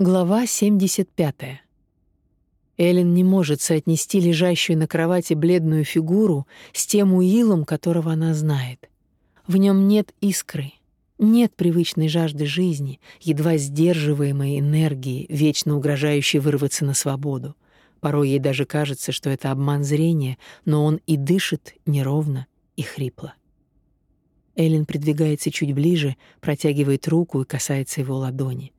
Глава 75. Эллен не может соотнести лежащую на кровати бледную фигуру с тем Уиллом, которого она знает. В нем нет искры, нет привычной жажды жизни, едва сдерживаемой энергии, вечно угрожающей вырваться на свободу. Порой ей даже кажется, что это обман зрения, но он и дышит неровно и хрипло. Эллен придвигается чуть ближе, протягивает руку и касается его ладони.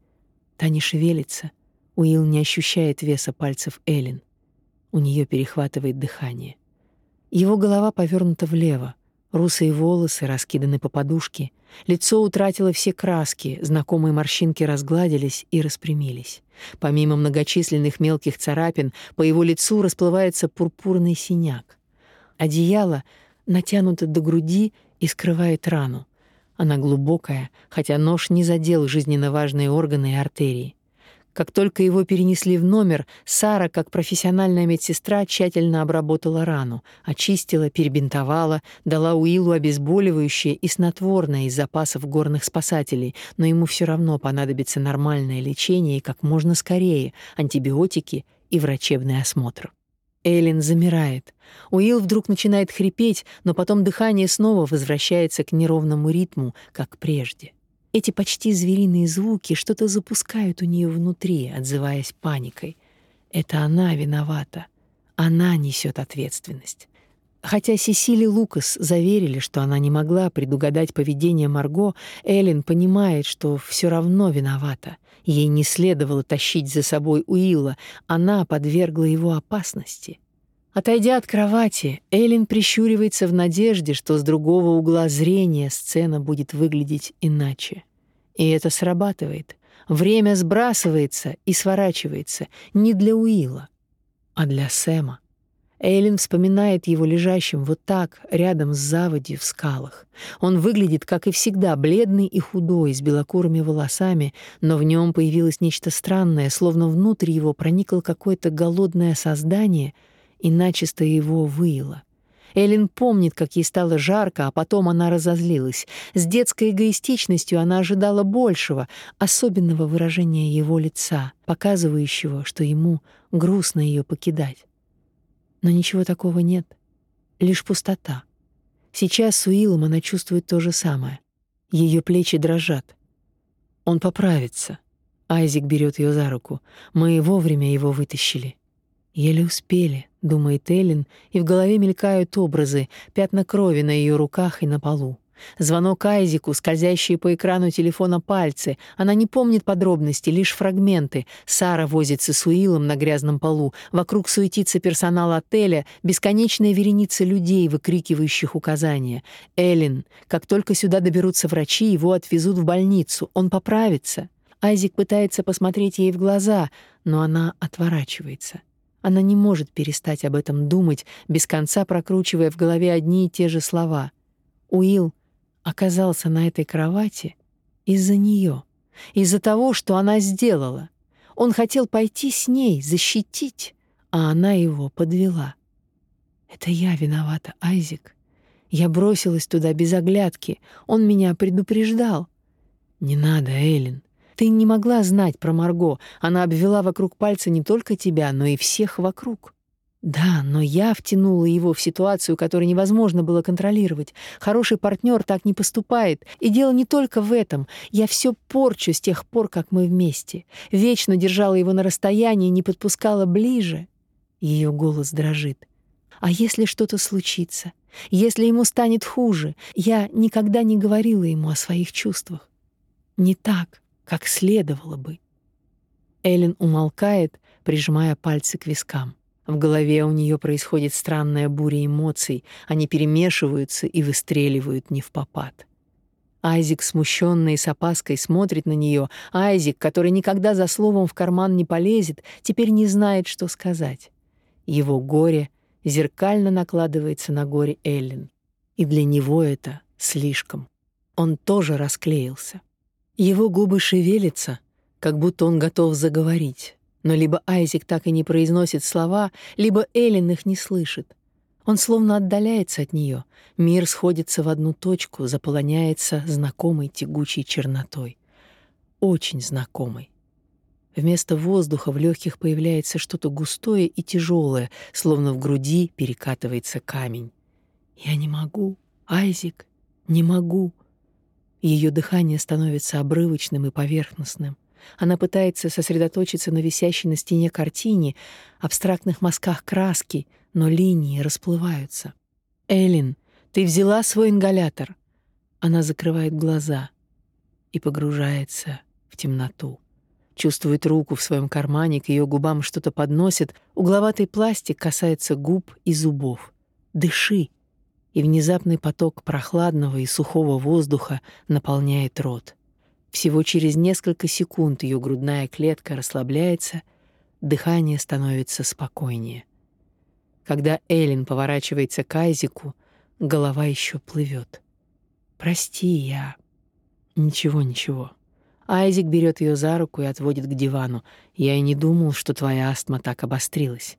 Та не шевелится. Уилл не ощущает веса пальцев Эллен. У нее перехватывает дыхание. Его голова повернута влево. Русые волосы раскиданы по подушке. Лицо утратило все краски, знакомые морщинки разгладились и распрямились. Помимо многочисленных мелких царапин, по его лицу расплывается пурпурный синяк. Одеяло натянуто до груди и скрывает рану. Она глубокая, хотя нож не задел жизненно важные органы и артерии. Как только его перенесли в номер, Сара, как профессиональная медсестра, тщательно обработала рану, очистила, перебинтовала, дала Уиллу обезболивающее и снотворное из запасов горных спасателей, но ему все равно понадобится нормальное лечение и как можно скорее, антибиотики и врачебный осмотр. Эллен замирает. Уилл вдруг начинает хрипеть, но потом дыхание снова возвращается к неровному ритму, как прежде. Эти почти звериные звуки что-то запускают у нее внутри, отзываясь паникой. Это она виновата. Она несет ответственность. Хотя Сесили Лукас заверили, что она не могла предугадать поведение Марго, Эллен понимает, что все равно виновата. Ей не следовало тащить за собой Уилла, она подвергла его опасности. Отойдя от кровати, Эллен прищуривается в надежде, что с другого угла зрения сцена будет выглядеть иначе. И это срабатывает. Время сбрасывается и сворачивается не для Уилла, а для Сэма. Эйлин вспоминает его лежащим вот так, рядом с заводью в скалах. Он выглядит, как и всегда, бледный и худой, с белокурыми волосами, но в нем появилось нечто странное, словно внутрь его проникло какое-то голодное создание и начисто его выело. Эллен помнит, как ей стало жарко, а потом она разозлилась. С детской эгоистичностью она ожидала большего, особенного выражения его лица, показывающего, что ему грустно ее покидать. Но ничего такого нет. Лишь пустота. Сейчас с Уиллом она чувствует то же самое. Ее плечи дрожат. Он поправится. Айзик берет ее за руку. Мы вовремя его вытащили. Еле успели, думает Эллен, и в голове мелькают образы, пятна крови на ее руках и на полу. Звонок Айзику, скользящие по экрану телефона пальцы. Она не помнит подробности, лишь фрагменты. Сара возится с Уиллом на грязном полу. Вокруг суетится персонал отеля, бесконечная вереница людей, выкрикивающих указания. Эллен. Как только сюда доберутся врачи, его отвезут в больницу. Он поправится. Айзик пытается посмотреть ей в глаза, но она отворачивается. Она не может перестать об этом думать, без конца прокручивая в голове одни и те же слова. Уилл оказался на этой кровати из-за нее, из-за того, что она сделала. Он хотел пойти с ней, защитить, а она его подвела. Это я виновата, Айзик. Я бросилась туда без оглядки. Он меня предупреждал. Не надо, Эллен. Ты не могла знать про Марго. Она обвела вокруг пальца не только тебя, но и всех вокруг. Да, но я втянула его в ситуацию, которую невозможно было контролировать. Хороший партнер так не поступает. И дело не только в этом. Я все порчу с тех пор, как мы вместе. Вечно держала его на расстоянии, не подпускала ближе. Ее голос дрожит. А если что-то случится? Если ему станет хуже? Я никогда не говорила ему о своих чувствах. Не так, как следовало бы. Эллен умолкает, прижимая пальцы к вискам. В голове у нее происходит странная буря эмоций, они перемешиваются и выстреливают не в попад. Айзик, смущенный и с опаской, смотрит на нее. Айзик, который никогда за словом в карман не полезет, теперь не знает, что сказать. Его горе зеркально накладывается на горе Эллен. И для него это слишком. Он тоже расклеился. Его губы шевелятся, как будто он готов заговорить. Но либо Айзек так и не произносит слова, либо Эллен их не слышит. Он словно отдаляется от нее. Мир сходится в одну точку, заполоняется знакомой тягучей чернотой. Очень знакомой. Вместо воздуха в легких появляется что-то густое и тяжелое, словно в груди перекатывается камень. «Я не могу, Айзик, не могу». Ее дыхание становится обрывочным и поверхностным. Она пытается сосредоточиться на висящей на стене картине, абстрактных мазках краски, но линии расплываются. «Эллин, ты взяла свой ингалятор?» Она закрывает глаза и погружается в темноту. Чувствует руку в своем кармане, к ее губам что-то подносит. Угловатый пластик касается губ и зубов. «Дыши!» И внезапный поток прохладного и сухого воздуха наполняет рот. Всего через несколько секунд ее грудная клетка расслабляется, дыхание становится спокойнее. Когда Элин поворачивается к Айзику, голова еще плывет. «Прости, я...» «Ничего, ничего». Айзик берет ее за руку и отводит к дивану. «Я и не думал, что твоя астма так обострилась».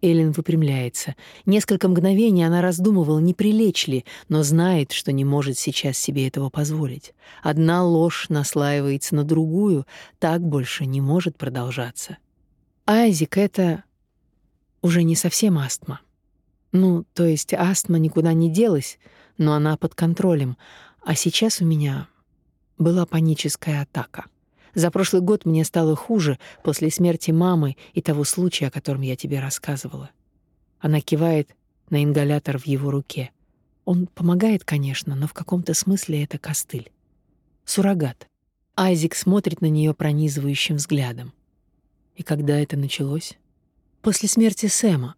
Элин выпрямляется. Несколько мгновений она раздумывала, не прилечь ли, но знает, что не может сейчас себе этого позволить. Одна ложь наслаивается на другую, так больше не может продолжаться. Айзик — это уже не совсем астма. Ну, то есть астма никуда не делась, но она под контролем. А сейчас у меня была паническая атака. За прошлый год мне стало хуже после смерти мамы и того случая, о котором я тебе рассказывала. Она кивает на ингалятор в его руке. Он помогает, конечно, но в каком-то смысле это костыль. Суррогат. Айзик смотрит на нее пронизывающим взглядом. И когда это началось? После смерти Сэма.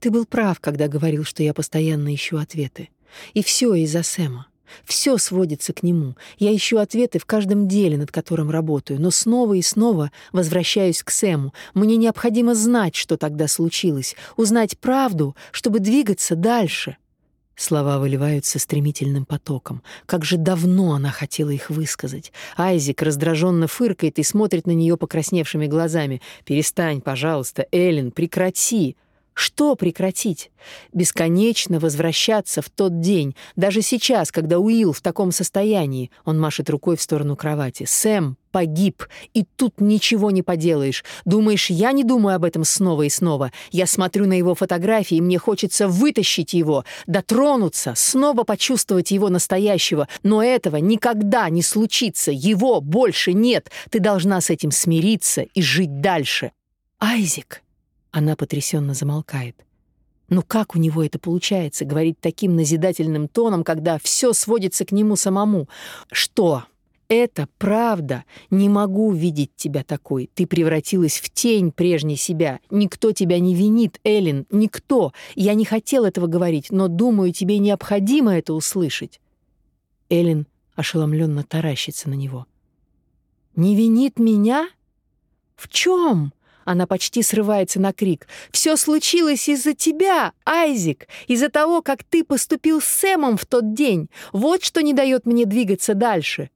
Ты был прав, когда говорил, что я постоянно ищу ответы. И все из-за Сэма. Все сводится к нему. Я ищу ответы в каждом деле, над которым работаю, но снова и снова возвращаюсь к Сэму. Мне необходимо знать, что тогда случилось, узнать правду, чтобы двигаться дальше. Слова выливаются стремительным потоком. Как же давно она хотела их высказать. Айзик раздраженно фыркает и смотрит на нее покрасневшими глазами. «Перестань, пожалуйста, Эллен, прекрати!» Что прекратить? Бесконечно возвращаться в тот день, даже сейчас, когда Уилл в таком состоянии. Он машет рукой в сторону кровати. Сэм погиб, и тут ничего не поделаешь. Думаешь, я не думаю об этом снова и снова? Я смотрю на его фотографии, и мне хочется вытащить его, дотронуться, снова почувствовать его настоящего. Но этого никогда не случится. Его больше нет. Ты должна с этим смириться и жить дальше. Айзик. Она потрясенно замолкает. Ну как у него это получается, говорить таким назидательным тоном, когда все сводится к нему самому? Что? Это правда. Не могу видеть тебя такой. Ты превратилась в тень прежней себя. Никто тебя не винит, Элин, никто. Я не хотел этого говорить, но думаю, тебе необходимо это услышать. Элин ошеломленно таращится на него. Не винит меня? В чем? Она почти срывается на крик. «Все случилось из-за тебя, Айзик! Из-за того, как ты поступил с Сэмом в тот день! Вот что не дает мне двигаться дальше!»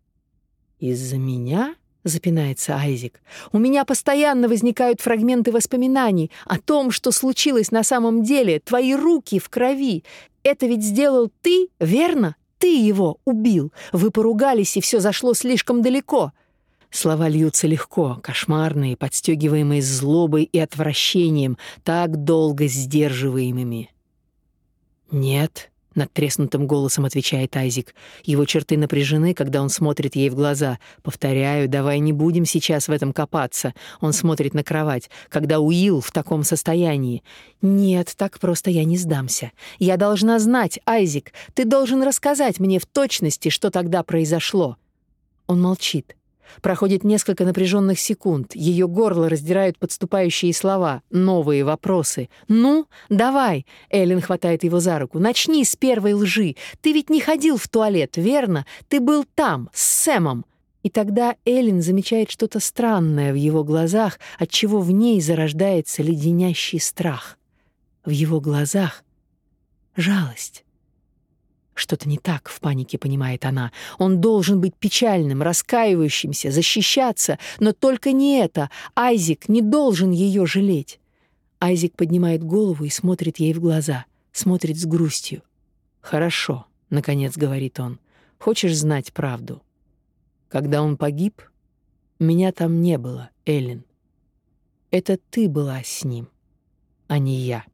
«Из-за меня?» — запинается Айзик. «У меня постоянно возникают фрагменты воспоминаний о том, что случилось на самом деле, твои руки в крови. Это ведь сделал ты, верно? Ты его убил. Вы поругались, и все зашло слишком далеко. Слова льются легко, кошмарные, подстегиваемые злобой и отвращением, так долго сдерживаемыми. «Нет», — надтреснутым голосом отвечает Айзик. Его черты напряжены, когда он смотрит ей в глаза. «Повторяю, давай не будем сейчас в этом копаться». Он смотрит на кровать. «Когда Уилл в таком состоянии?» «Нет, так просто я не сдамся. Я должна знать, Айзик. Ты должен рассказать мне в точности, что тогда произошло». Он молчит. Проходит несколько напряженных секунд. Ее горло раздирают подступающие слова, новые вопросы. «Ну, давай!» — Эллен хватает его за руку. «Начни с первой лжи. Ты ведь не ходил в туалет, верно? Ты был там, с Сэмом». И тогда Эллен замечает что-то странное в его глазах, от чего в ней зарождается леденящий страх. В его глазах — жалость. Что-то не так, в панике понимает она. Он должен быть печальным, раскаивающимся, защищаться, но только не это. Айзик не должен ее жалеть. Айзик поднимает голову и смотрит ей в глаза, смотрит с грустью. «Хорошо», — наконец говорит он. «Хочешь знать правду? Когда он погиб, меня там не было, Эллен. Это ты была с ним, а не я.